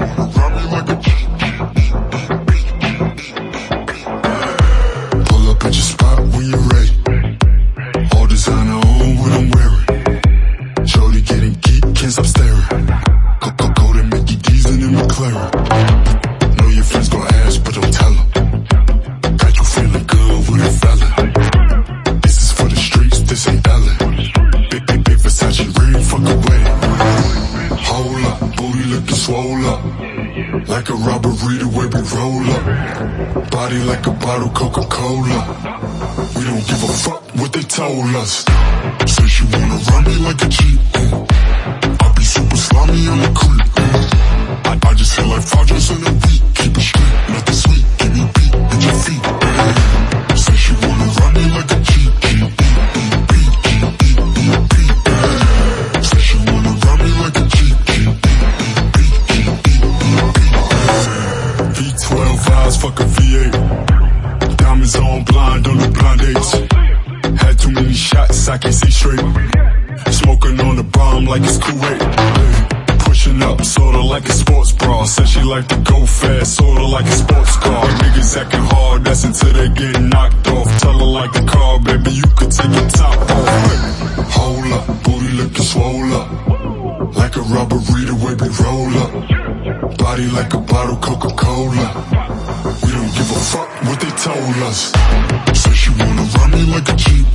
Yeah. booty looking swole up. Like a robbery the way we roll up. Body like a bottle Coca-Cola. We don't give a fuck what they told us. Say she wanna run me like a cheat. Eyes, fuck a V8. Diamonds on blind on the blind dates. Had too many shots, I can't see straight. Smoking on the bomb like it's Kuwait. Hey, Pushing up, sorta like a sports bra. Said she like to go fast, sorta like a sports car. Niggas acting hard, that's until they get knocked off. Tell her like a car, baby, you could take your top off. Hold up, booty looking swole up. Like a rubbery, the way we roll up. Body like a bottle Coca-Cola. We don't give a fuck what they told us. Say she wanna run me like a jeep